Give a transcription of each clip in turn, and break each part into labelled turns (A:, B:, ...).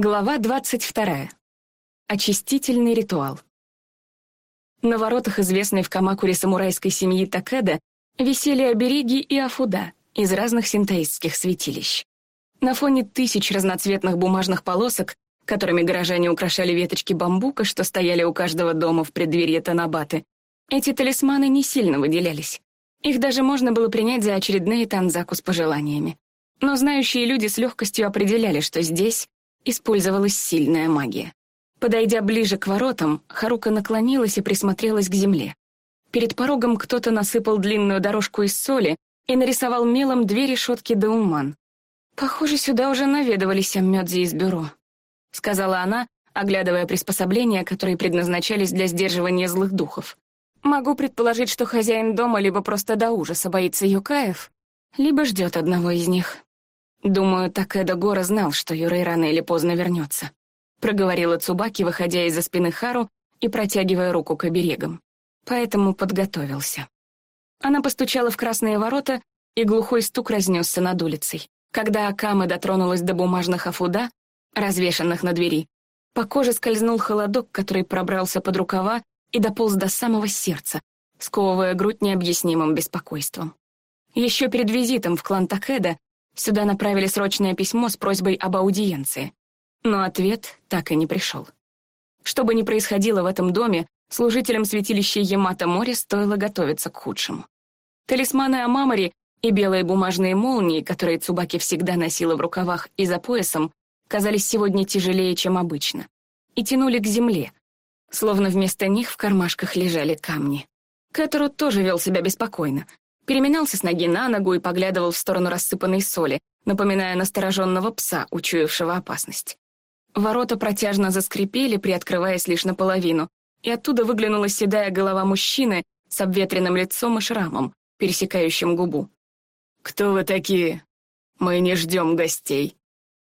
A: Глава 22. Очистительный ритуал. На воротах известной в Камакуре самурайской семьи Такеда висели обереги и афуда из разных синтаистских святилищ. На фоне тысяч разноцветных бумажных полосок, которыми горожане украшали веточки бамбука, что стояли у каждого дома в преддверии Танабаты, эти талисманы не сильно выделялись. Их даже можно было принять за очередные танзаку с пожеланиями. Но знающие люди с легкостью определяли, что здесь использовалась сильная магия. Подойдя ближе к воротам, Харука наклонилась и присмотрелась к земле. Перед порогом кто-то насыпал длинную дорожку из соли и нарисовал мелом две решетки Дауман. «Похоже, сюда уже наведывались Аммёдзи из бюро», — сказала она, оглядывая приспособления, которые предназначались для сдерживания злых духов. «Могу предположить, что хозяин дома либо просто до ужаса боится юкаев, либо ждет одного из них». «Думаю, Такэда Гора знал, что Юрей рано или поздно вернется», — проговорила Цубаки, выходя из-за спины Хару и протягивая руку к оберегам. Поэтому подготовился. Она постучала в красные ворота, и глухой стук разнесся над улицей. Когда Акама дотронулась до бумажных афуда, развешанных на двери, по коже скользнул холодок, который пробрался под рукава и дополз до самого сердца, сковывая грудь необъяснимым беспокойством. Еще перед визитом в клан Такеда Сюда направили срочное письмо с просьбой об аудиенции. Но ответ так и не пришел. Что бы ни происходило в этом доме, служителям святилища Ямато-море стоило готовиться к худшему. Талисманы Амамори и белые бумажные молнии, которые Цубаки всегда носила в рукавах и за поясом, казались сегодня тяжелее, чем обычно, и тянули к земле, словно вместо них в кармашках лежали камни. Кэтеру тоже вел себя беспокойно, переминался с ноги на ногу и поглядывал в сторону рассыпанной соли, напоминая настороженного пса, учуявшего опасность. Ворота протяжно заскрипели, приоткрываясь лишь наполовину, и оттуда выглянула седая голова мужчины с обветренным лицом и шрамом, пересекающим губу. «Кто вы такие? Мы не ждем гостей».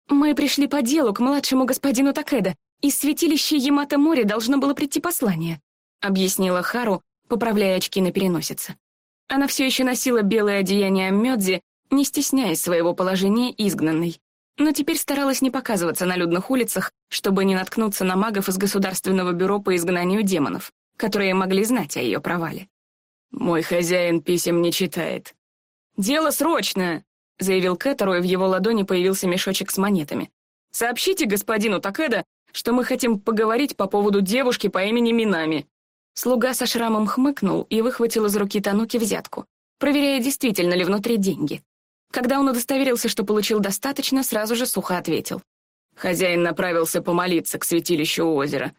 A: «Мы пришли по делу к младшему господину Такеда. Из святилища Ямато-море должно было прийти послание», — объяснила Хару, поправляя очки на переносице. Она все еще носила белое одеяние Мёдзи, не стесняясь своего положения изгнанной, но теперь старалась не показываться на людных улицах, чтобы не наткнуться на магов из Государственного бюро по изгнанию демонов, которые могли знать о ее провале. «Мой хозяин писем не читает». «Дело срочное!» — заявил Кэтеру, и в его ладони появился мешочек с монетами. «Сообщите господину Такеда, что мы хотим поговорить по поводу девушки по имени Минами». Слуга со шрамом хмыкнул и выхватил из руки Тануки взятку, проверяя, действительно ли внутри деньги. Когда он удостоверился, что получил достаточно, сразу же сухо ответил. Хозяин направился помолиться к святилищу у озера.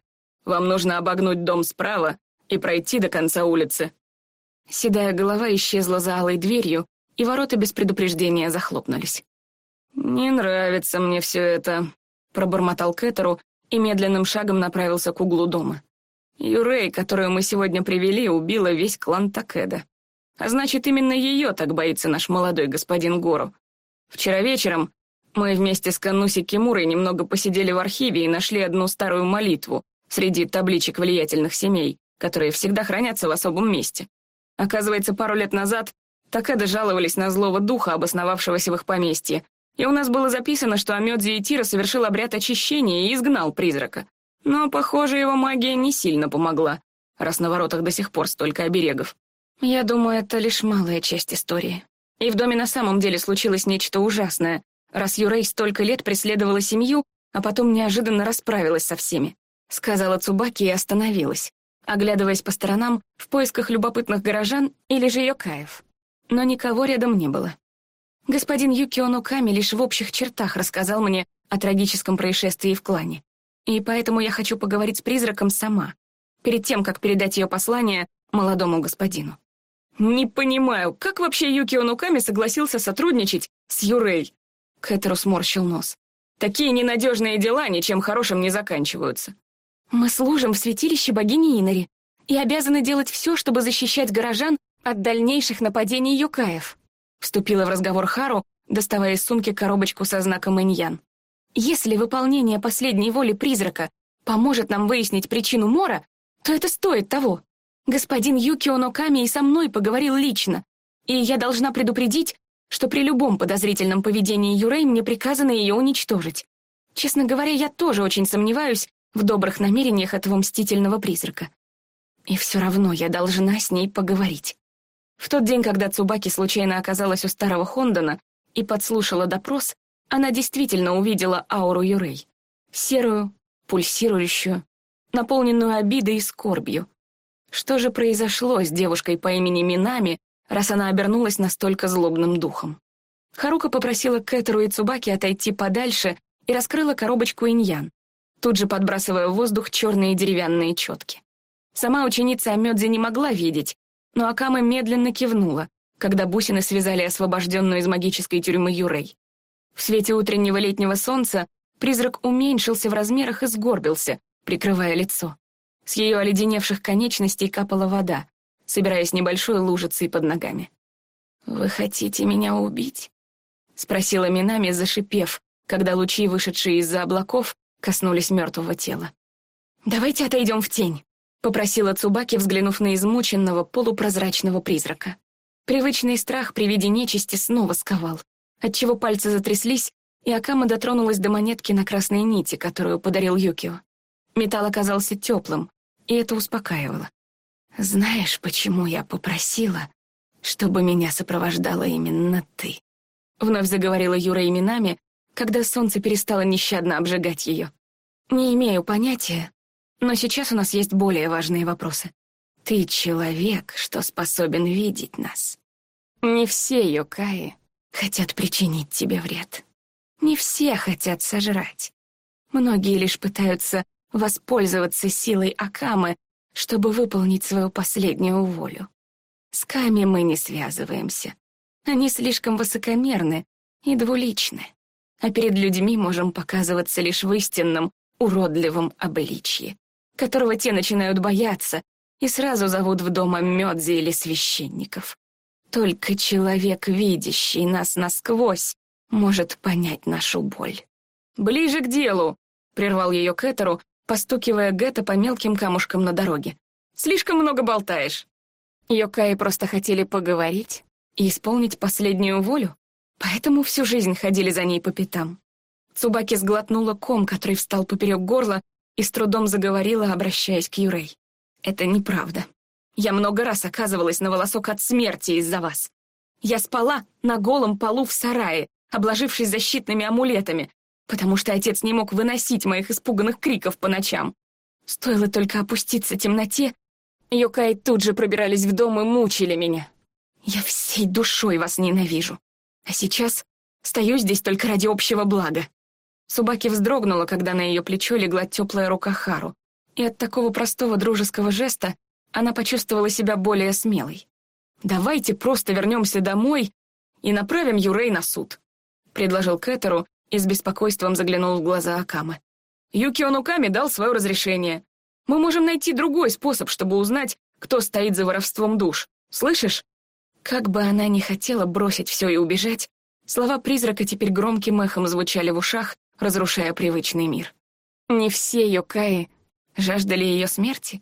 A: Вам нужно обогнуть дом справа и пройти до конца улицы. Седая голова исчезла за алой дверью, и ворота без предупреждения захлопнулись. «Не нравится мне все это», — пробормотал Кэтеру и медленным шагом направился к углу дома. Юрей, которую мы сегодня привели, убила весь клан Такеда. А значит, именно ее так боится наш молодой господин Гору. Вчера вечером мы вместе с Кануси Кимурой немного посидели в архиве и нашли одну старую молитву среди табличек влиятельных семей, которые всегда хранятся в особом месте. Оказывается, пару лет назад Такеда жаловались на злого духа, обосновавшегося в их поместье, и у нас было записано, что Амёдзи Итира совершил обряд очищения и изгнал призрака. Но, похоже, его магия не сильно помогла, раз на воротах до сих пор столько оберегов. Я думаю, это лишь малая часть истории. И в доме на самом деле случилось нечто ужасное, раз Юрей столько лет преследовала семью, а потом неожиданно расправилась со всеми. Сказала Цубаки и остановилась, оглядываясь по сторонам в поисках любопытных горожан или же Йокаев. Но никого рядом не было. Господин Юкио Нуками лишь в общих чертах рассказал мне о трагическом происшествии в клане. И поэтому я хочу поговорить с призраком сама, перед тем, как передать ее послание молодому господину. «Не понимаю, как вообще Юкио Нуками согласился сотрудничать с Юрей?» Кэтеру сморщил нос. «Такие ненадежные дела ничем хорошим не заканчиваются». «Мы служим в святилище богини Инари и обязаны делать все, чтобы защищать горожан от дальнейших нападений Юкаев», вступила в разговор Хару, доставая из сумки коробочку со знаком Иньян. Если выполнение последней воли призрака поможет нам выяснить причину Мора, то это стоит того. Господин Юкио Ноками и со мной поговорил лично, и я должна предупредить, что при любом подозрительном поведении Юрей мне приказано ее уничтожить. Честно говоря, я тоже очень сомневаюсь в добрых намерениях этого мстительного призрака. И все равно я должна с ней поговорить. В тот день, когда Цубаки случайно оказалась у старого Хондона и подслушала допрос, она действительно увидела ауру Юрей. Серую, пульсирующую, наполненную обидой и скорбью. Что же произошло с девушкой по имени Минами, раз она обернулась настолько злобным духом? Харука попросила Кэтеру и Цубаки отойти подальше и раскрыла коробочку иньян, тут же подбрасывая в воздух черные деревянные четки. Сама ученица Амёдзи не могла видеть, но Акама медленно кивнула, когда бусины связали освобожденную из магической тюрьмы Юрей. В свете утреннего летнего солнца призрак уменьшился в размерах и сгорбился, прикрывая лицо. С ее оледеневших конечностей капала вода, собираясь небольшой лужицей под ногами. «Вы хотите меня убить?» — спросила Минами, зашипев, когда лучи, вышедшие из-за облаков, коснулись мертвого тела. «Давайте отойдем в тень», — попросила Цубаки, взглянув на измученного полупрозрачного призрака. Привычный страх при виде нечисти снова сковал, отчего пальцы затряслись, и Акама дотронулась до монетки на красной нити, которую подарил Юкио. Металл оказался теплым, и это успокаивало. «Знаешь, почему я попросила, чтобы меня сопровождала именно ты?» Вновь заговорила Юра именами, когда солнце перестало нещадно обжигать ее. «Не имею понятия, но сейчас у нас есть более важные вопросы. Ты человек, что способен видеть нас. Не все Йокаи хотят причинить тебе вред. Не все хотят сожрать. Многие лишь пытаются воспользоваться силой Акамы, чтобы выполнить свою последнюю волю. С Ками мы не связываемся. Они слишком высокомерны и двуличны, а перед людьми можем показываться лишь в истинном, уродливом обличье которого те начинают бояться и сразу зовут в дом Мёдзи или священников. Только человек, видящий нас насквозь, может понять нашу боль. «Ближе к делу!» — прервал ее Кэтеру, постукивая Гетта по мелким камушкам на дороге. «Слишком много болтаешь». Йокаи просто хотели поговорить и исполнить последнюю волю, поэтому всю жизнь ходили за ней по пятам. Цубаки сглотнула ком, который встал поперек горла, и с трудом заговорила, обращаясь к Юрей. «Это неправда. Я много раз оказывалась на волосок от смерти из-за вас. Я спала на голом полу в сарае, обложившись защитными амулетами, потому что отец не мог выносить моих испуганных криков по ночам. Стоило только опуститься темноте, Йокаи тут же пробирались в дом и мучили меня. Я всей душой вас ненавижу. А сейчас стою здесь только ради общего блага. Субаки вздрогнула, когда на ее плечо легла теплая рука Хару, и от такого простого дружеского жеста она почувствовала себя более смелой. «Давайте просто вернемся домой и направим Юрей на суд», — предложил Кэтеру и с беспокойством заглянул в глаза Акамы. «Юкио Нуками дал свое разрешение. Мы можем найти другой способ, чтобы узнать, кто стоит за воровством душ. Слышишь?» Как бы она ни хотела бросить все и убежать, слова призрака теперь громким эхом звучали в ушах, разрушая привычный мир. Не все Йокаи жаждали ее смерти.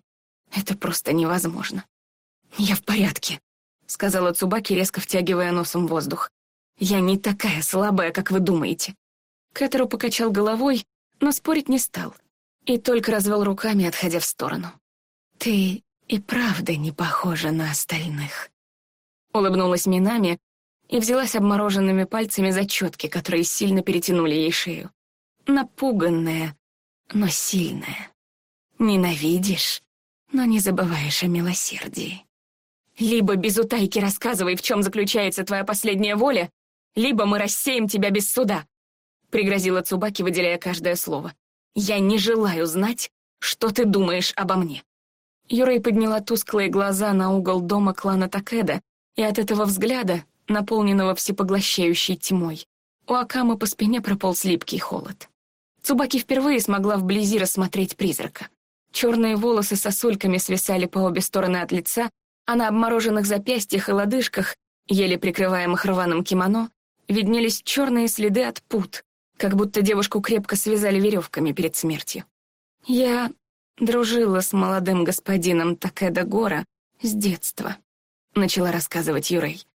A: Это просто невозможно. «Я в порядке», — сказала Цубаки, резко втягивая носом воздух. «Я не такая слабая, как вы думаете». Кэтеру покачал головой, но спорить не стал, и только развел руками, отходя в сторону. «Ты и правда не похожа на остальных», — улыбнулась Минами и взялась обмороженными пальцами за четки, которые сильно перетянули ей шею напуганная, но сильная. Ненавидишь, но не забываешь о милосердии. Либо без утайки рассказывай, в чем заключается твоя последняя воля, либо мы рассеем тебя без суда», — пригрозила Цубаки, выделяя каждое слово. «Я не желаю знать, что ты думаешь обо мне». Юрой подняла тусклые глаза на угол дома клана Такеда, и от этого взгляда, наполненного всепоглощающей тьмой, у Акамы по спине прополз липкий холод. Цубаки впервые смогла вблизи рассмотреть призрака. Черные волосы сосульками свисали по обе стороны от лица, а на обмороженных запястьях и лодыжках, еле прикрываемых рваным кимоно, виднелись черные следы от пут, как будто девушку крепко связали веревками перед смертью. Я дружила с молодым господином Такеда Гора с детства, начала рассказывать Юрей.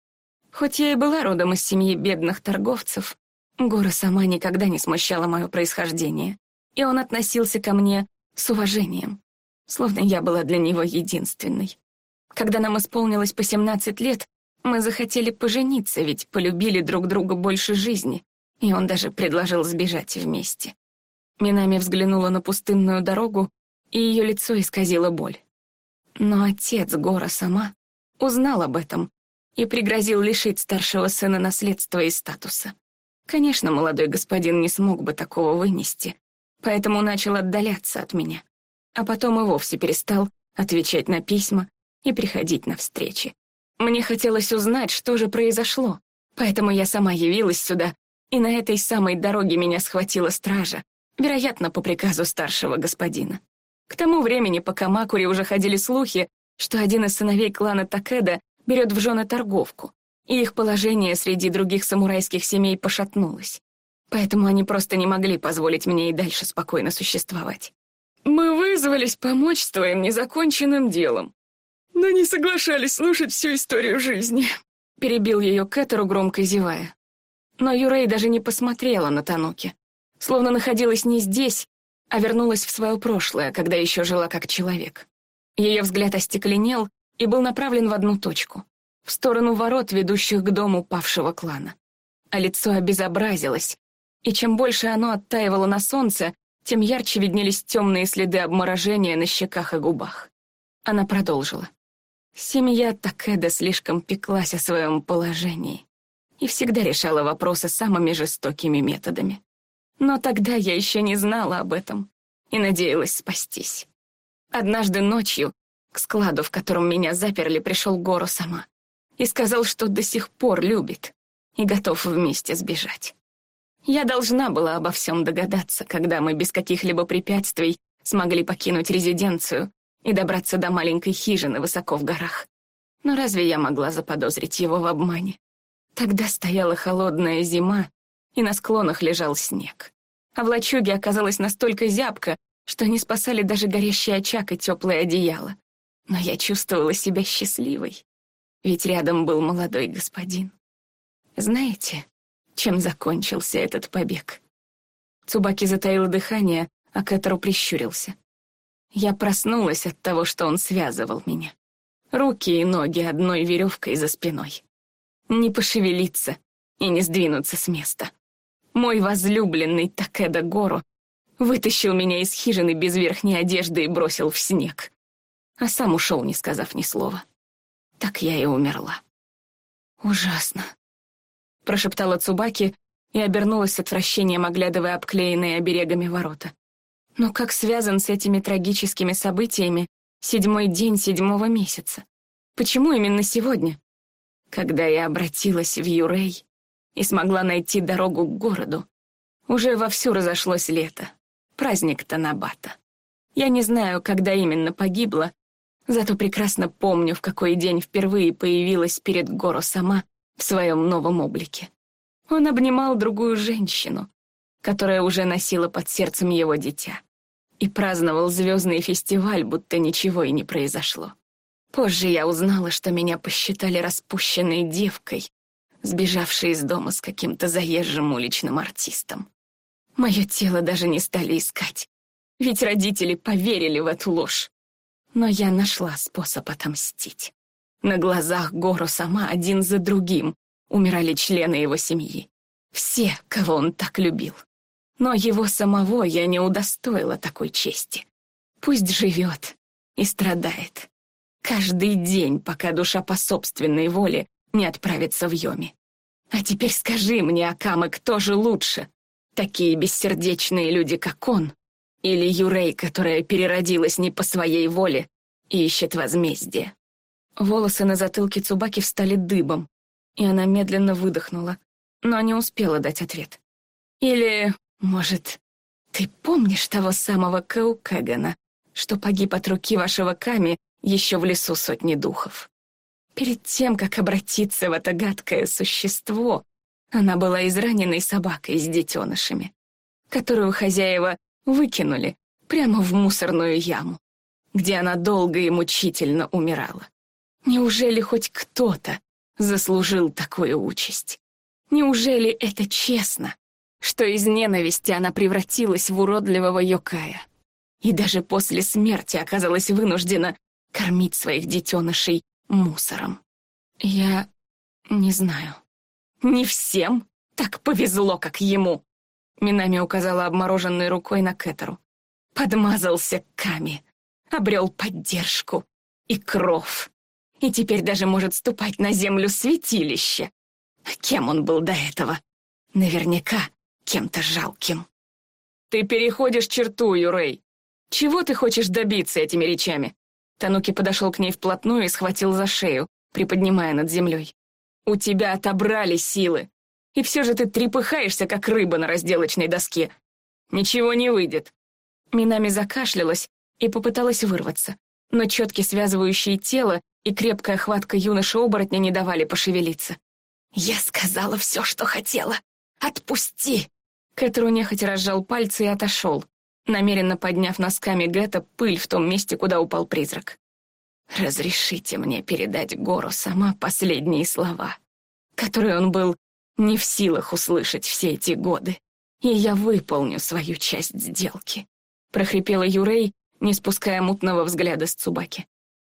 A: Хоть я и была родом из семьи бедных торговцев, Гора сама никогда не смущала мое происхождение, и он относился ко мне с уважением, словно я была для него единственной. Когда нам исполнилось по 17 лет, мы захотели пожениться, ведь полюбили друг друга больше жизни, и он даже предложил сбежать вместе. Минами взглянула на пустынную дорогу, и ее лицо исказило боль. Но отец Гора сама узнал об этом и пригрозил лишить старшего сына наследства и статуса. Конечно, молодой господин не смог бы такого вынести, поэтому начал отдаляться от меня, а потом и вовсе перестал отвечать на письма и приходить на встречи. Мне хотелось узнать, что же произошло, поэтому я сама явилась сюда, и на этой самой дороге меня схватила стража, вероятно, по приказу старшего господина. К тому времени по Камакуре уже ходили слухи, что один из сыновей клана Такеда берет в жены торговку, и их положение среди других самурайских семей пошатнулось. Поэтому они просто не могли позволить мне и дальше спокойно существовать. «Мы вызвались помочь с твоим незаконченным делом, но не соглашались слушать всю историю жизни», — перебил ее Кэтеру, громко зевая. Но Юрей даже не посмотрела на Тануки, словно находилась не здесь, а вернулась в свое прошлое, когда еще жила как человек. Ее взгляд остекленел и был направлен в одну точку в сторону ворот, ведущих к дому павшего клана. А лицо обезобразилось, и чем больше оно оттаивало на солнце, тем ярче виднелись темные следы обморожения на щеках и губах. Она продолжила. Семья Такеда слишком пеклась о своем положении и всегда решала вопросы самыми жестокими методами. Но тогда я еще не знала об этом и надеялась спастись. Однажды ночью к складу, в котором меня заперли, пришел Гору сама и сказал, что до сих пор любит и готов вместе сбежать. Я должна была обо всем догадаться, когда мы без каких-либо препятствий смогли покинуть резиденцию и добраться до маленькой хижины высоко в горах. Но разве я могла заподозрить его в обмане? Тогда стояла холодная зима, и на склонах лежал снег. А в лачуге оказалось настолько зябко, что не спасали даже горящий очаг и теплое одеяло. Но я чувствовала себя счастливой ведь рядом был молодой господин. Знаете, чем закончился этот побег? Цубаки затаил дыхание, а Кэтеру прищурился. Я проснулась от того, что он связывал меня. Руки и ноги одной веревкой за спиной. Не пошевелиться и не сдвинуться с места. Мой возлюбленный Такеда Гору вытащил меня из хижины без верхней одежды и бросил в снег. А сам ушел, не сказав ни слова. Так я и умерла. «Ужасно», — прошептала Цубаки и обернулась с отвращением, оглядывая обклеенные оберегами ворота. Но как связан с этими трагическими событиями седьмой день седьмого месяца? Почему именно сегодня? Когда я обратилась в Юрей и смогла найти дорогу к городу, уже вовсю разошлось лето, праздник Танабата. Я не знаю, когда именно погибла, Зато прекрасно помню, в какой день впервые появилась перед Горо сама в своем новом облике. Он обнимал другую женщину, которая уже носила под сердцем его дитя, и праздновал звездный фестиваль, будто ничего и не произошло. Позже я узнала, что меня посчитали распущенной девкой, сбежавшей из дома с каким-то заезжим уличным артистом. Мое тело даже не стали искать, ведь родители поверили в эту ложь. Но я нашла способ отомстить. На глазах Гору сама один за другим умирали члены его семьи. Все, кого он так любил. Но его самого я не удостоила такой чести. Пусть живет и страдает. Каждый день, пока душа по собственной воле не отправится в Йоми. А теперь скажи мне, Акамы, кто же лучше? Такие бессердечные люди, как он, или Юрей, которая переродилась не по своей воле и ищет возмездие. Волосы на затылке Цубаки встали дыбом, и она медленно выдохнула, но не успела дать ответ. Или, может, ты помнишь того самого Каукагана, что погиб от руки вашего Ками еще в лесу сотни духов? Перед тем, как обратиться в это гадкое существо, она была израненной собакой с детенышами, которую хозяева выкинули прямо в мусорную яму, где она долго и мучительно умирала. Неужели хоть кто-то заслужил такую участь? Неужели это честно что из ненависти она превратилась в уродливого Йокая. И даже после смерти оказалась вынуждена кормить своих детенышей мусором. Я не знаю. Не всем так повезло, как ему. Минами указала обмороженной рукой на Кэтеру. Подмазался Ками, обрел поддержку и кров. И теперь даже может ступать на землю святилища. Кем он был до этого? Наверняка кем-то жалким. Ты переходишь черту, Юрей. Чего ты хочешь добиться этими речами? Тануки подошел к ней вплотную и схватил за шею, приподнимая над землей. У тебя отобрали силы. И все же ты трепыхаешься, как рыба на разделочной доске. Ничего не выйдет. Минами закашлялась и попыталась вырваться, но четки связывающие тело и крепкая хватка юноши-оборотня не давали пошевелиться. «Я сказала все, что хотела. Отпусти!» Кэтру нехотя разжал пальцы и отошел, намеренно подняв носками Гетта пыль в том месте, куда упал призрак. «Разрешите мне передать Гору сама последние слова, которые он был не в силах услышать все эти годы, и я выполню свою часть сделки», — прохрипела Юрей, не спуская мутного взгляда с Цубаки.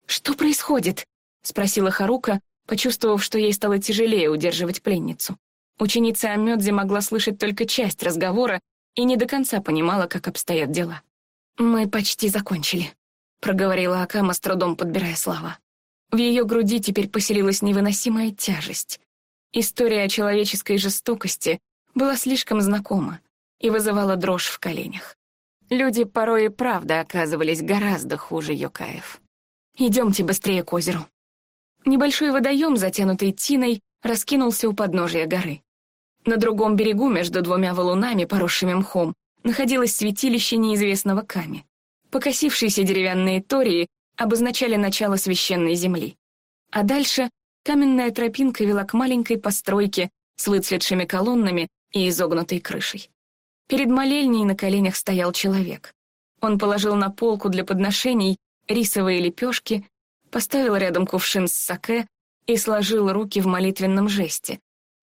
A: «Что происходит?» — спросила Харука, почувствовав, что ей стало тяжелее удерживать пленницу. Ученица Амёдзи могла слышать только часть разговора и не до конца понимала, как обстоят дела. «Мы почти закончили», — проговорила Акама, с трудом подбирая слова. В ее груди теперь поселилась невыносимая тяжесть. История о человеческой жестокости была слишком знакома и вызывала дрожь в коленях. Люди порой и правда оказывались гораздо хуже Йокаев. «Идемте быстрее к озеру». Небольшой водоем, затянутый тиной, раскинулся у подножия горы. На другом берегу, между двумя валунами, поросшими мхом, находилось святилище неизвестного Ками. Покосившиеся деревянные тории обозначали начало священной земли. А дальше каменная тропинка вела к маленькой постройке с выцветшими колоннами и изогнутой крышей. Перед молельней на коленях стоял человек. Он положил на полку для подношений рисовые лепешки, поставил рядом кувшин с саке и сложил руки в молитвенном жесте,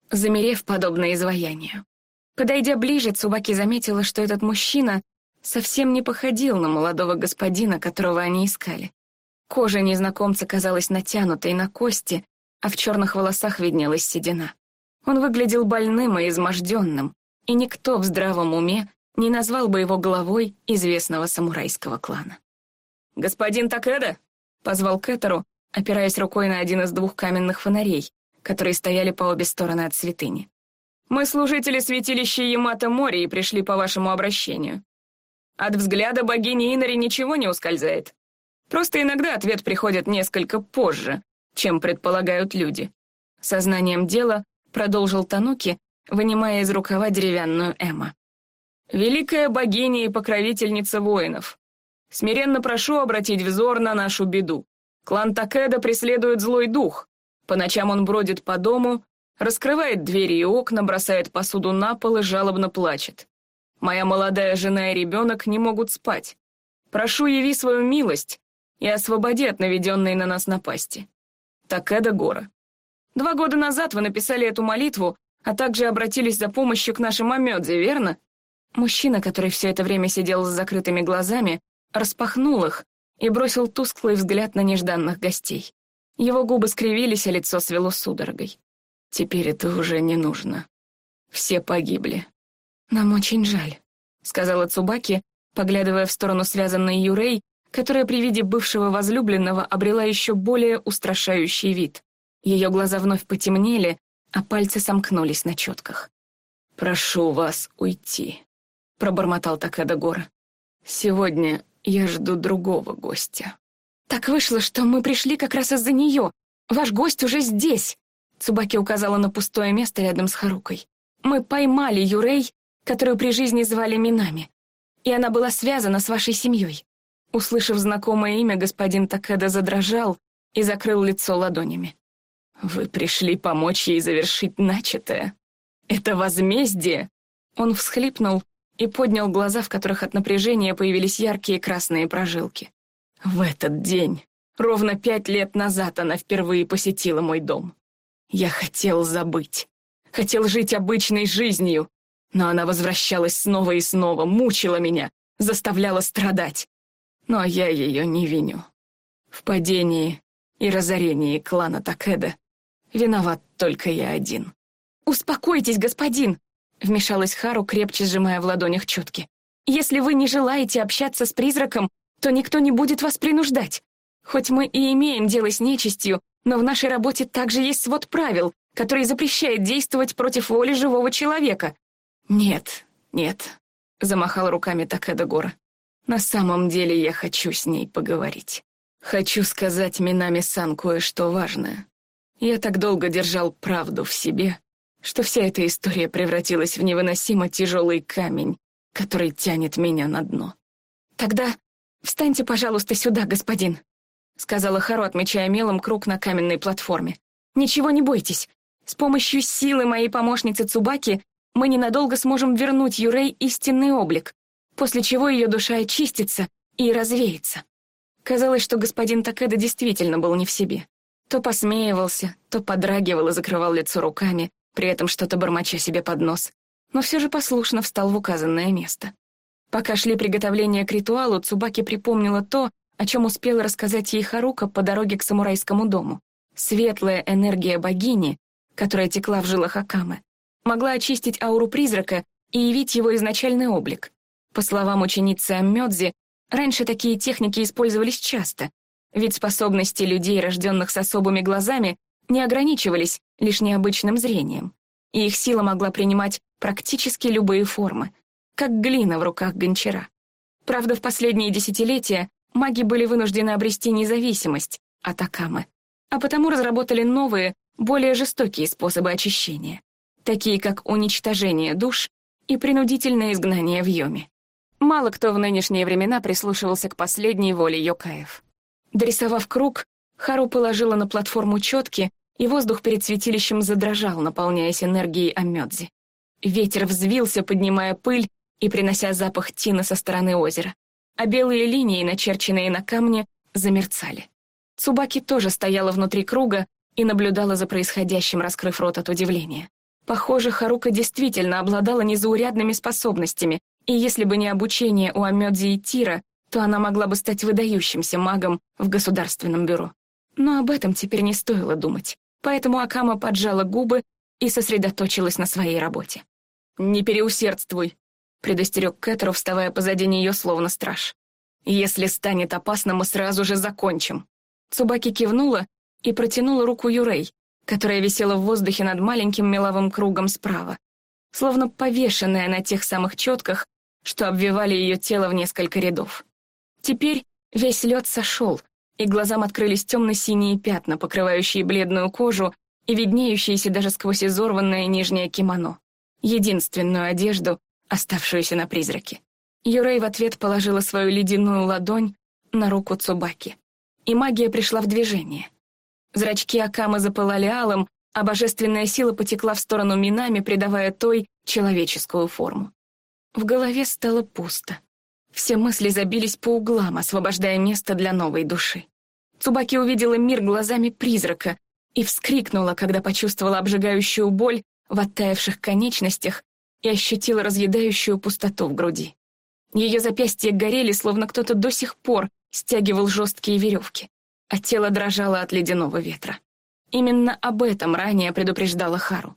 A: замерев подобно изваянию. Подойдя ближе, Цубаки заметила, что этот мужчина совсем не походил на молодого господина, которого они искали. Кожа незнакомца казалась натянутой на кости, а в черных волосах виднелась седина. Он выглядел больным и изможденным, и никто в здравом уме не назвал бы его главой известного самурайского клана. «Господин Такеда!» — позвал Кэтеру, опираясь рукой на один из двух каменных фонарей, которые стояли по обе стороны от святыни. «Мы служители святилища Ямато Мори и пришли по вашему обращению. От взгляда богини Инари ничего не ускользает. Просто иногда ответ приходит несколько позже, чем предполагают люди». Сознанием дела продолжил Тануки, вынимая из рукава деревянную Эма. «Великая богиня и покровительница воинов, смиренно прошу обратить взор на нашу беду. Клан Такеда преследует злой дух, по ночам он бродит по дому, раскрывает двери и окна, бросает посуду на пол и жалобно плачет. Моя молодая жена и ребенок не могут спать. Прошу, яви свою милость и освободи от наведенной на нас напасти. Такеда Гора. Два года назад вы написали эту молитву, а также обратились за помощью к нашим Амёдзе, верно? Мужчина, который все это время сидел с закрытыми глазами, распахнул их и бросил тусклый взгляд на нежданных гостей. Его губы скривились, а лицо свело судорогой. «Теперь это уже не нужно. Все погибли». «Нам очень жаль», — сказала Цубаки, поглядывая в сторону связанной Юрей, которая при виде бывшего возлюбленного обрела еще более устрашающий вид. Ее глаза вновь потемнели, а пальцы сомкнулись на четках. «Прошу вас уйти», — пробормотал Такада Гора. «Сегодня я жду другого гостя». «Так вышло, что мы пришли как раз из-за нее. Ваш гость уже здесь!» Цубаки указала на пустое место рядом с Харукой. «Мы поймали Юрей, которую при жизни звали Минами, и она была связана с вашей семьей». Услышав знакомое имя, господин Такеда задрожал и закрыл лицо ладонями. «Вы пришли помочь ей завершить начатое? Это возмездие?» Он всхлипнул и поднял глаза, в которых от напряжения появились яркие красные прожилки. В этот день, ровно пять лет назад, она впервые посетила мой дом. Я хотел забыть. Хотел жить обычной жизнью. Но она возвращалась снова и снова, мучила меня, заставляла страдать. Но я ее не виню. В падении и разорении клана Такеда виноват только я один. «Успокойтесь, господин!» — вмешалась Хару, крепче сжимая в ладонях четки. «Если вы не желаете общаться с призраком, то никто не будет вас принуждать. Хоть мы и имеем дело с нечистью, но в нашей работе также есть свод правил, который запрещает действовать против воли живого человека. Нет, нет, замахал руками Такеда Гора. На самом деле я хочу с ней поговорить. Хочу сказать Минами-сан кое-что важное. Я так долго держал правду в себе, что вся эта история превратилась в невыносимо тяжелый камень, который тянет меня на дно. Тогда встаньте, пожалуйста, сюда, господин, сказала Хару, отмечая мелом круг на каменной платформе. «Ничего не бойтесь. С помощью силы моей помощницы Цубаки мы ненадолго сможем вернуть Юрей истинный облик, после чего ее душа очистится и развеется». Казалось, что господин Такеда действительно был не в себе. То посмеивался, то подрагивал и закрывал лицо руками, при этом что-то бормоча себе под нос, но все же послушно встал в указанное место. Пока шли приготовления к ритуалу, Цубаки припомнила то, о чем успела рассказать ей Харука по дороге к самурайскому дому. Светлая энергия богини, которая текла в жилах Акамы, могла очистить ауру призрака и явить его изначальный облик. По словам ученицы Аммёдзи, раньше такие техники использовались часто, ведь способности людей, рожденных с особыми глазами, не ограничивались лишь необычным зрением, и их сила могла принимать практически любые формы, как глина в руках гончара. Правда, в последние десятилетия маги были вынуждены обрести независимость от Акамы, а потому разработали новые, более жестокие способы очищения, такие как уничтожение душ и принудительное изгнание в Йоме. Мало кто в нынешние времена прислушивался к последней воле Йокаев. Дорисовав круг, Хару положила на платформу четки, и воздух перед святилищем задрожал, наполняясь энергией Амёдзи. Ветер взвился, поднимая пыль и принося запах тина со стороны озера а белые линии, начерченные на камне, замерцали. Цубаки тоже стояла внутри круга и наблюдала за происходящим, раскрыв рот от удивления. Похоже, Харука действительно обладала незаурядными способностями, и если бы не обучение у Амёдзи и Тира, то она могла бы стать выдающимся магом в государственном бюро. Но об этом теперь не стоило думать, поэтому Акама поджала губы и сосредоточилась на своей работе. «Не переусердствуй», предостерег Кэтеру, вставая позади нее, словно страж. «Если станет опасно, мы сразу же закончим». Цубаки кивнула и протянула руку Юрей, которая висела в воздухе над маленьким меловым кругом справа, словно повешенная на тех самых четках, что обвивали ее тело в несколько рядов. Теперь весь лед сошел, и глазам открылись темно-синие пятна, покрывающие бледную кожу и виднеющиеся даже сквозь изорванное нижнее кимоно. Единственную одежду, оставшуюся на призраке. Юрей в ответ положила свою ледяную ладонь на руку Цубаки. И магия пришла в движение. Зрачки Акамы запылали алым, а божественная сила потекла в сторону Минами, придавая той человеческую форму. В голове стало пусто. Все мысли забились по углам, освобождая место для новой души. Цубаки увидела мир глазами призрака и вскрикнула, когда почувствовала обжигающую боль в оттаивших конечностях и ощутила разъедающую пустоту в груди. Ее запястья горели, словно кто-то до сих пор стягивал жесткие веревки, а тело дрожало от ледяного ветра. Именно об этом ранее предупреждала Хару.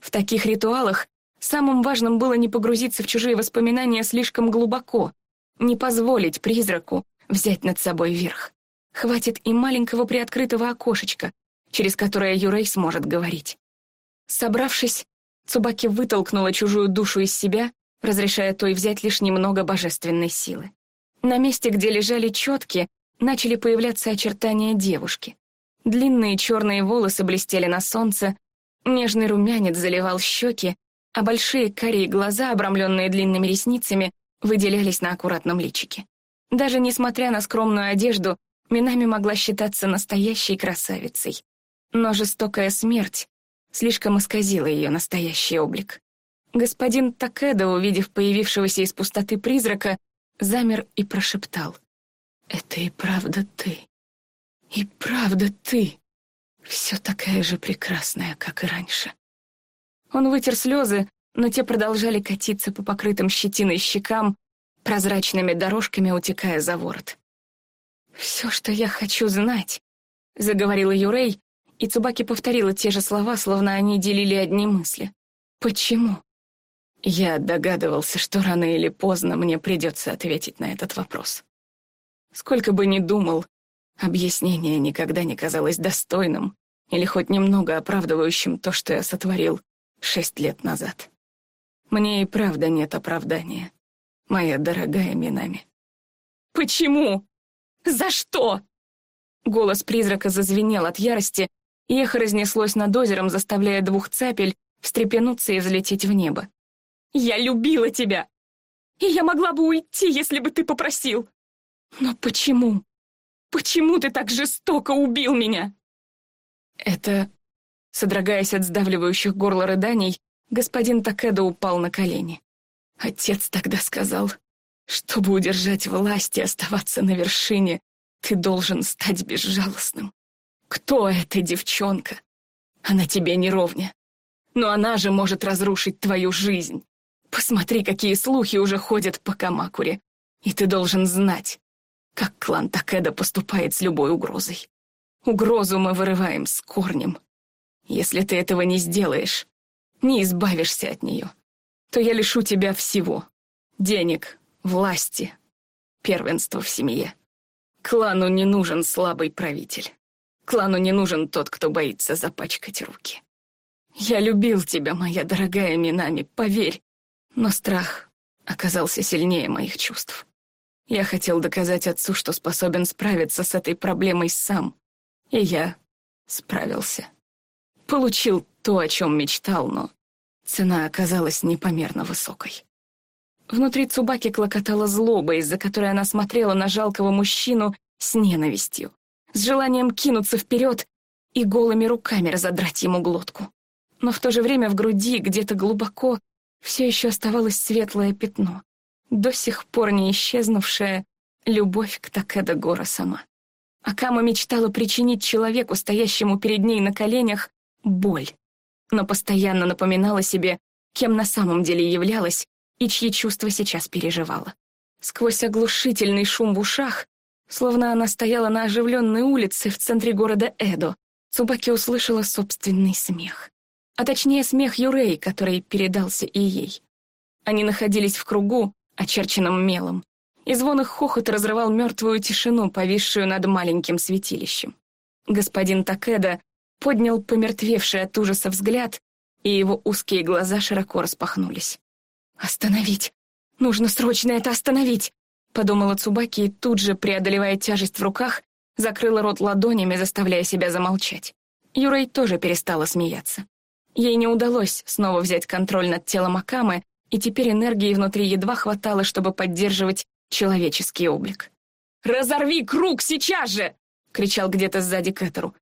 A: В таких ритуалах самым важным было не погрузиться в чужие воспоминания слишком глубоко, не позволить призраку взять над собой верх. Хватит и маленького приоткрытого окошечка, через которое Юрей сможет говорить. Собравшись, Цубаки вытолкнула чужую душу из себя, разрешая той взять лишь немного божественной силы. На месте, где лежали четки, начали появляться очертания девушки. Длинные черные волосы блестели на солнце, нежный румянец заливал щеки, а большие карие глаза, обрамленные длинными ресницами, выделялись на аккуратном личике. Даже несмотря на скромную одежду, Минами могла считаться настоящей красавицей. Но жестокая смерть слишком исказила ее настоящий облик. Господин Такеда, увидев появившегося из пустоты призрака, замер и прошептал. «Это и правда ты. И правда ты. Все такая же прекрасная, как и раньше». Он вытер слезы, но те продолжали катиться по покрытым щетиной щекам, прозрачными дорожками утекая за ворот. «Все, что я хочу знать», — заговорила Юрей, и Цубаки повторила те же слова, словно они делили одни мысли. «Почему?» Я догадывался, что рано или поздно мне придется ответить на этот вопрос. Сколько бы ни думал, объяснение никогда не казалось достойным или хоть немного оправдывающим то, что я сотворил шесть лет назад. Мне и правда нет оправдания, моя дорогая Минами. «Почему? За что?» Голос призрака зазвенел от ярости, и эхо разнеслось над озером, заставляя двух цапель встрепенуться и взлететь в небо. «Я любила тебя! И я могла бы уйти, если бы ты попросил! Но почему? Почему ты так жестоко убил меня?» Это, содрогаясь от сдавливающих горло рыданий, господин Такеда упал на колени. Отец тогда сказал, чтобы удержать власть и оставаться на вершине, ты должен стать безжалостным. Кто эта девчонка? Она тебе не ровня. Но она же может разрушить твою жизнь. Посмотри, какие слухи уже ходят по Камакуре. И ты должен знать, как клан Такеда поступает с любой угрозой. Угрозу мы вырываем с корнем. Если ты этого не сделаешь, не избавишься от нее, то я лишу тебя всего. Денег, власти, первенства в семье. Клану не нужен слабый правитель. Клану не нужен тот, кто боится запачкать руки. Я любил тебя, моя дорогая Минами, поверь. Но страх оказался сильнее моих чувств. Я хотел доказать отцу, что способен справиться с этой проблемой сам. И я справился. Получил то, о чем мечтал, но цена оказалась непомерно высокой. Внутри Цубаки клокотала злоба, из-за которой она смотрела на жалкого мужчину с ненавистью, с желанием кинуться вперед и голыми руками разодрать ему глотку. Но в то же время в груди, где-то глубоко, все еще оставалось светлое пятно, до сих пор не исчезнувшая любовь к Такеда Гора сама. Акама мечтала причинить человеку, стоящему перед ней на коленях, боль, но постоянно напоминала себе, кем на самом деле являлась и чьи чувства сейчас переживала. Сквозь оглушительный шум в ушах, словно она стояла на оживленной улице в центре города Эдо, Цубаки услышала собственный смех. А точнее, смех Юрей, который передался и ей. Они находились в кругу, очерченном мелом, и звон их хохот разрывал мертвую тишину, повисшую над маленьким святилищем. Господин Такеда поднял помертвевший от ужаса взгляд, и его узкие глаза широко распахнулись. «Остановить! Нужно срочно это остановить!» Подумала Цубаки и тут же, преодолевая тяжесть в руках, закрыла рот ладонями, заставляя себя замолчать. Юрей тоже перестала смеяться. Ей не удалось снова взять контроль над телом Акамы, и теперь энергии внутри едва хватало, чтобы поддерживать человеческий облик. «Разорви круг сейчас же!» — кричал где-то сзади Кэтеру.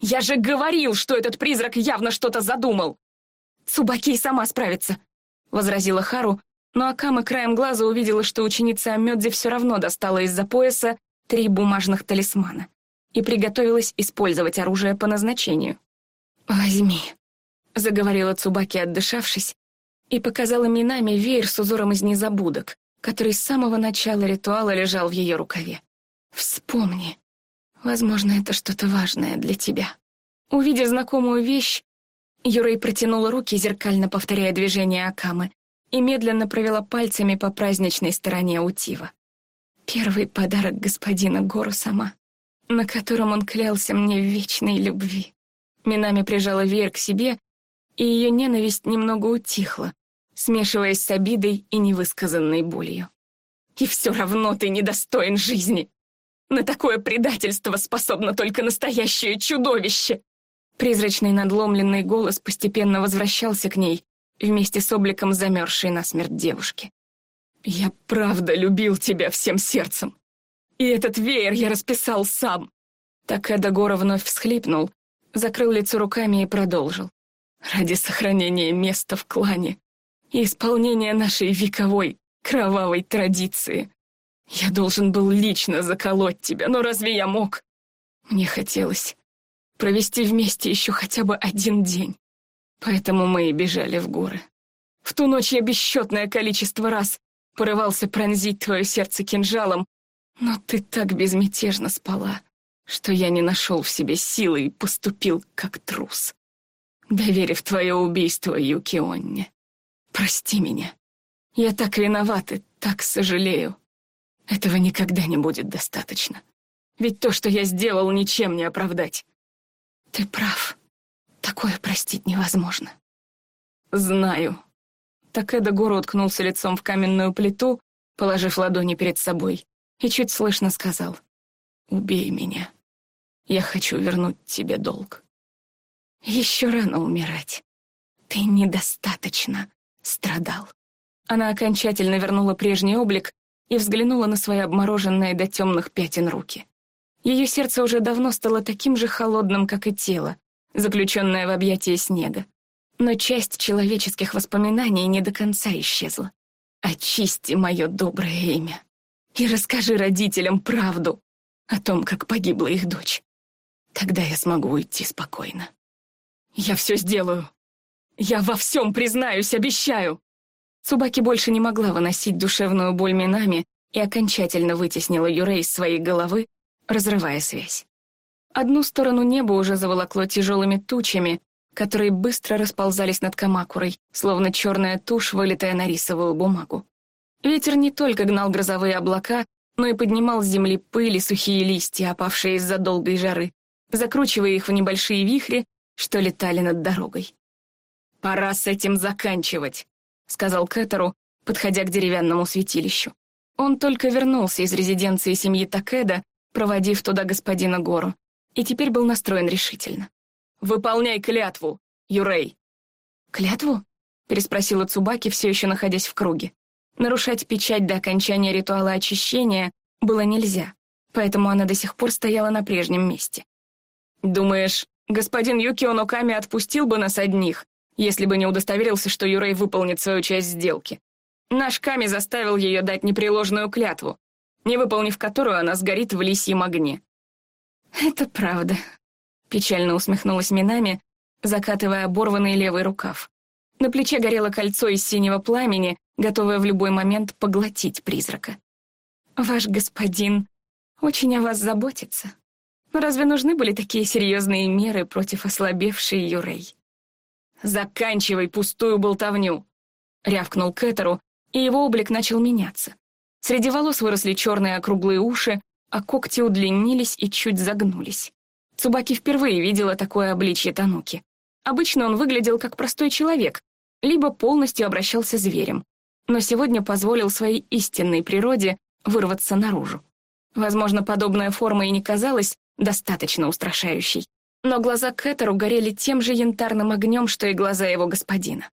A: «Я же говорил, что этот призрак явно что-то задумал!» «Цубаки сама справится!» — возразила Хару, но Акама краем глаза увидела, что ученица Амёдзи все равно достала из-за пояса три бумажных талисмана и приготовилась использовать оружие по назначению. «Возьми», — заговорила Цубаки, отдышавшись, и показала Минами веер с узором из незабудок, который с самого начала ритуала лежал в ее рукаве. «Вспомни. Возможно, это что-то важное для тебя». Увидев знакомую вещь, Юрей протянула руки, зеркально повторяя движение Акамы, и медленно провела пальцами по праздничной стороне Утива. Первый подарок господина Гору сама, на котором он клялся мне в вечной любви. Минами прижала веер к себе, и ее ненависть немного утихла, смешиваясь с обидой и невысказанной болью. «И все равно ты недостоин жизни! На такое предательство способно только настоящее чудовище!» Призрачный надломленный голос постепенно возвращался к ней, вместе с обликом замерзшей насмерть девушки. «Я правда любил тебя всем сердцем. И этот веер я расписал сам». Так Эдагора вновь всхлипнул, закрыл лицо руками и продолжил. «Ради сохранения места в клане и исполнения нашей вековой кровавой традиции. Я должен был лично заколоть тебя, но разве я мог? Мне хотелось провести вместе еще хотя бы один день. Поэтому мы и бежали в горы. В ту ночь я бесчетное количество раз порывался пронзить твое сердце кинжалом, но ты так безмятежно спала, что я не нашел в себе силы и поступил как трус, доверив твое убийство Юкионне. Прости меня. Я так виноват и так сожалею. Этого никогда не будет достаточно. Ведь то, что я сделал, ничем не оправдать. Ты прав. Такое простить невозможно. Знаю. Такэда Гору уткнулся лицом в каменную плиту, положив ладони перед собой, и чуть слышно сказал «Убей меня. Я хочу вернуть тебе долг». Еще рано умирать. Ты недостаточно страдал. Она окончательно вернула прежний облик и взглянула на свои обмороженные до темных пятен руки. Ее сердце уже давно стало таким же холодным, как и тело, заключенное в объятии снега но часть человеческих воспоминаний не до конца исчезла. Очисти мое доброе имя и расскажи родителям правду о том, как погибла их дочь. Тогда я смогу уйти спокойно. Я все сделаю. Я во всем признаюсь, обещаю. Цубаки больше не могла выносить душевную боль Минами и окончательно вытеснила Юрей из своей головы, разрывая связь. Одну сторону неба уже заволокло тяжелыми тучами, которые быстро расползались над Камакурой, словно черная тушь, вылитая на рисовую бумагу. Ветер не только гнал грозовые облака, но и поднимал с земли пыль и сухие листья, опавшие из-за долгой жары, закручивая их в небольшие вихри, что летали над дорогой. «Пора с этим заканчивать», — сказал Кэтеру, подходя к деревянному святилищу. Он только вернулся из резиденции семьи Такеда, проводив туда господина Гору, и теперь был настроен решительно. Выполняй клятву, Юрей!» «Клятву?» — переспросила Цубаки, все еще находясь в круге. Нарушать печать до окончания ритуала очищения было нельзя, поэтому она до сих пор стояла на прежнем месте. «Думаешь, господин Юкио Ноками отпустил бы нас одних, если бы не удостоверился, что Юрей выполнит свою часть сделки? Наш Ками заставил ее дать непреложную клятву, не выполнив которую она сгорит в лисьем огне». «Это правда», Печально усмехнулась Минами, закатывая оборванный левый рукав. На плече горело кольцо из синего пламени, готовое в любой момент поглотить призрака. «Ваш господин очень о вас заботится. Но разве нужны были такие серьезные меры против ослабевшей Юрей?» «Заканчивай пустую болтовню!» — рявкнул Кэтеру, и его облик начал меняться. Среди волос выросли черные округлые уши, а когти удлинились и чуть загнулись. Цубаки впервые видела такое обличье Тануки. Обычно он выглядел как простой человек, либо полностью обращался зверем, но сегодня позволил своей истинной природе вырваться наружу. Возможно, подобная форма и не казалась достаточно устрашающей, но глаза Кэтеру горели тем же янтарным огнем, что и глаза его господина.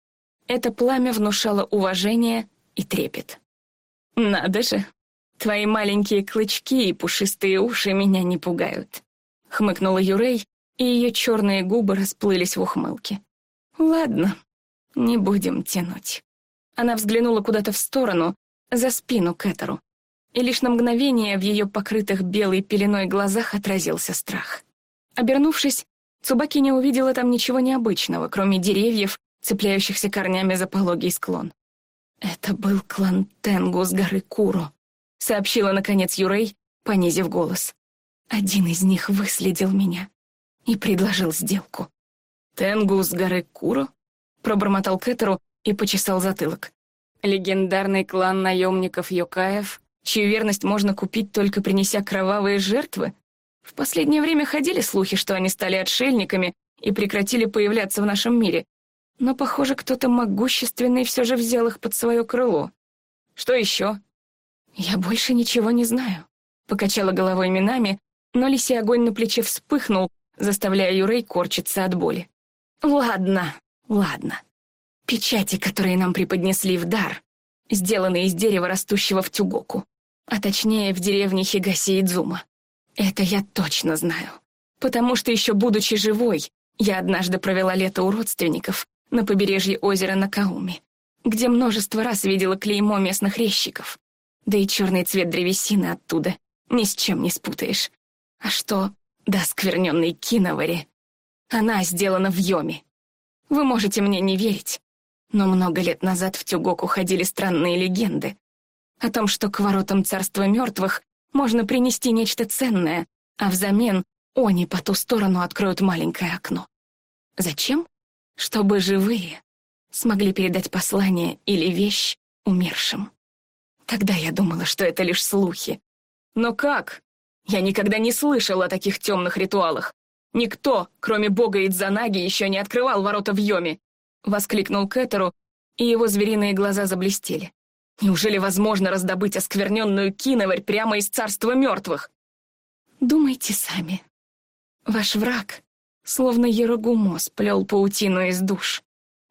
A: Это пламя внушало уважение и трепет. «Надо же, твои маленькие клычки и пушистые уши меня не пугают хмыкнула Юрей, и ее черные губы расплылись в ухмылке. «Ладно, не будем тянуть». Она взглянула куда-то в сторону, за спину Кэтеру, и лишь на мгновение в ее покрытых белой пеленой глазах отразился страх. Обернувшись, Цубаки не увидела там ничего необычного, кроме деревьев, цепляющихся корнями за пологий склон. «Это был клан Тенгу с горы Куро», — сообщила, наконец, Юрей, понизив голос. Один из них выследил меня и предложил сделку. «Тенгу с горы Куро?» — пробормотал Кэтеру и почесал затылок. «Легендарный клан наемников Йокаев, чью верность можно купить, только принеся кровавые жертвы? В последнее время ходили слухи, что они стали отшельниками и прекратили появляться в нашем мире. Но, похоже, кто-то могущественный все же взял их под свое крыло. Что еще?» «Я больше ничего не знаю», — покачала головой Минами, но лисий огонь на плече вспыхнул, заставляя Юрей корчиться от боли. «Ладно, ладно. Печати, которые нам преподнесли в дар, сделаны из дерева, растущего в Тюгоку, а точнее в деревне Хигаси-Идзума. Это я точно знаю, потому что еще будучи живой, я однажды провела лето у родственников на побережье озера Накауми, где множество раз видела клеймо местных резчиков. Да и черный цвет древесины оттуда ни с чем не спутаешь. А что до скверненной киновари? Она сделана в Йоме. Вы можете мне не верить, Но много лет назад в Тюгок уходили странные легенды о том, что к воротам царства мертвых можно принести нечто ценное, а взамен они по ту сторону откроют маленькое окно. Зачем? Чтобы живые смогли передать послание или вещь умершим. Тогда я думала, что это лишь слухи. Но как? Я никогда не слышал о таких темных ритуалах. Никто, кроме бога Идзанаги, еще не открывал ворота в Йоме. Воскликнул Кэтеру, и его звериные глаза заблестели. Неужели возможно раздобыть оскверненную киноварь прямо из царства мертвых? Думайте сами. Ваш враг, словно Ярогумо, сплел паутину из душ.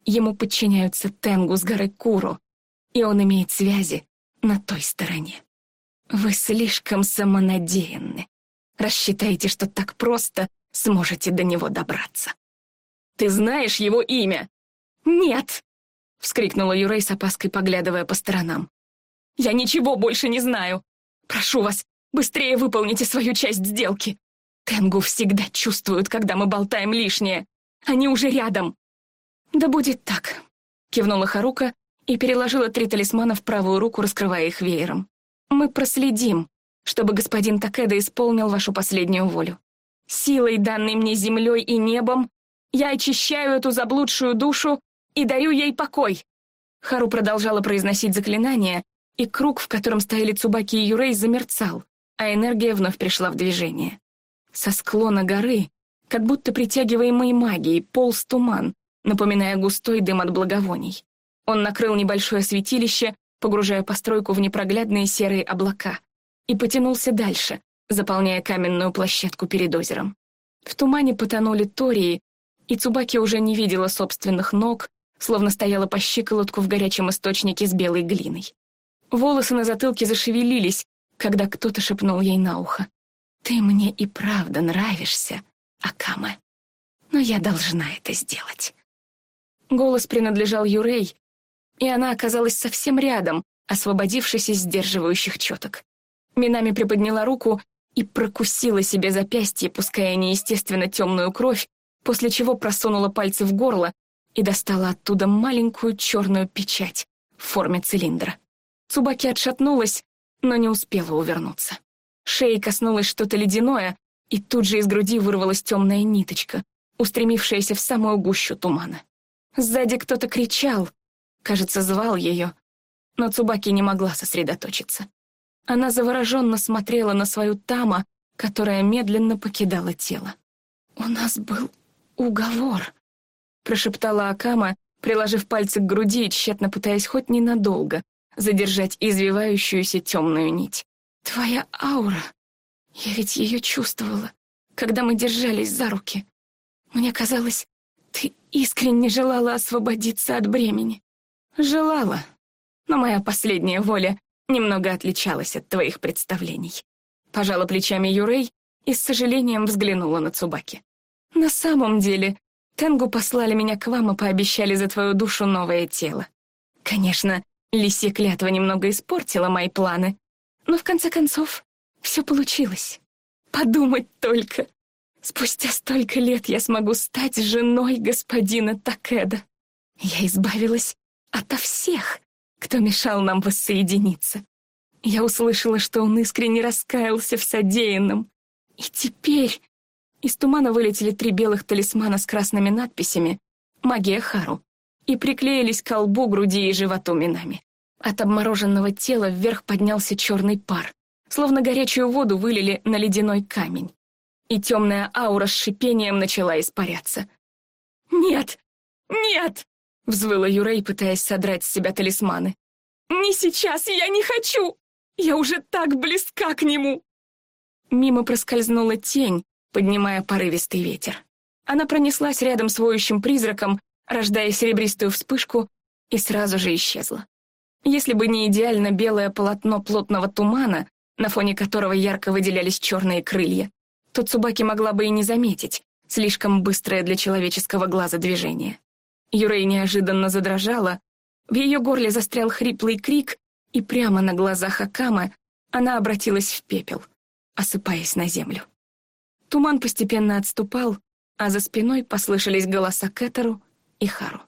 A: Ему подчиняются Тенгу с горы Куру, и он имеет связи на той стороне. Вы слишком самонадеянны. Рассчитаете, что так просто сможете до него добраться. Ты знаешь его имя? Нет! Вскрикнула Юрей с опаской, поглядывая по сторонам. Я ничего больше не знаю. Прошу вас, быстрее выполните свою часть сделки. Тенгу всегда чувствуют, когда мы болтаем лишнее. Они уже рядом. «Да будет так», — кивнула Харука и переложила три талисмана в правую руку, раскрывая их веером. «Мы проследим, чтобы господин Такеда исполнил вашу последнюю волю. Силой, данной мне землей и небом, я очищаю эту заблудшую душу и даю ей покой». Хару продолжала произносить заклинание, и круг, в котором стояли Цубаки и Юрей, замерцал, а энергия вновь пришла в движение. Со склона горы, как будто притягиваемый магией, полз туман, напоминая густой дым от благовоний. Он накрыл небольшое святилище, погружая постройку в непроглядные серые облака, и потянулся дальше, заполняя каменную площадку перед озером. В тумане потонули тории, и Цубаки уже не видела собственных ног, словно стояла по щиколотку в горячем источнике с белой глиной. Волосы на затылке зашевелились, когда кто-то шепнул ей на ухо. «Ты мне и правда нравишься, Акама, но я должна это сделать». Голос принадлежал Юрей, и она оказалась совсем рядом, освободившись из сдерживающих четок. Минами приподняла руку и прокусила себе запястье, пуская неестественно темную кровь, после чего просунула пальцы в горло и достала оттуда маленькую черную печать в форме цилиндра. Цубаки отшатнулась, но не успела увернуться. Шеи коснулось что-то ледяное, и тут же из груди вырвалась темная ниточка, устремившаяся в самую гущу тумана. Сзади кто-то кричал, кажется, звал ее, но Цубаки не могла сосредоточиться. Она завороженно смотрела на свою Тама, которая медленно покидала тело. «У нас был уговор», — прошептала Акама, приложив пальцы к груди и тщетно пытаясь хоть ненадолго задержать извивающуюся темную нить. «Твоя аура. Я ведь ее чувствовала, когда мы держались за руки. Мне казалось, ты искренне желала освободиться от бремени. Желала. Но моя последняя воля немного отличалась от твоих представлений. Пожала плечами Юрей и с сожалением взглянула на Цубаки. На самом деле, Тенгу послали меня к вам и пообещали за твою душу новое тело. Конечно, лисья клятва немного испортила мои планы, но в конце концов все получилось. Подумать только. Спустя столько лет я смогу стать женой господина Такеда. Я избавилась ото всех, кто мешал нам воссоединиться. Я услышала, что он искренне раскаялся в содеянном. И теперь из тумана вылетели три белых талисмана с красными надписями «Магия Хару» и приклеились к колбу, груди и животу минами. От обмороженного тела вверх поднялся черный пар, словно горячую воду вылили на ледяной камень и темная аура с шипением начала испаряться. «Нет! Нет!» — взвыла Юрей, пытаясь содрать с себя талисманы. «Не сейчас! Я не хочу! Я уже так близка к нему!» Мимо проскользнула тень, поднимая порывистый ветер. Она пронеслась рядом с воющим призраком, рождая серебристую вспышку, и сразу же исчезла. Если бы не идеально белое полотно плотного тумана, на фоне которого ярко выделялись черные крылья, то Цубаки могла бы и не заметить, слишком быстрое для человеческого глаза движение. Юрей неожиданно задрожала, в ее горле застрял хриплый крик, и прямо на глазах Акама она обратилась в пепел, осыпаясь на землю. Туман постепенно отступал, а за спиной послышались голоса Кэтеру и Хару.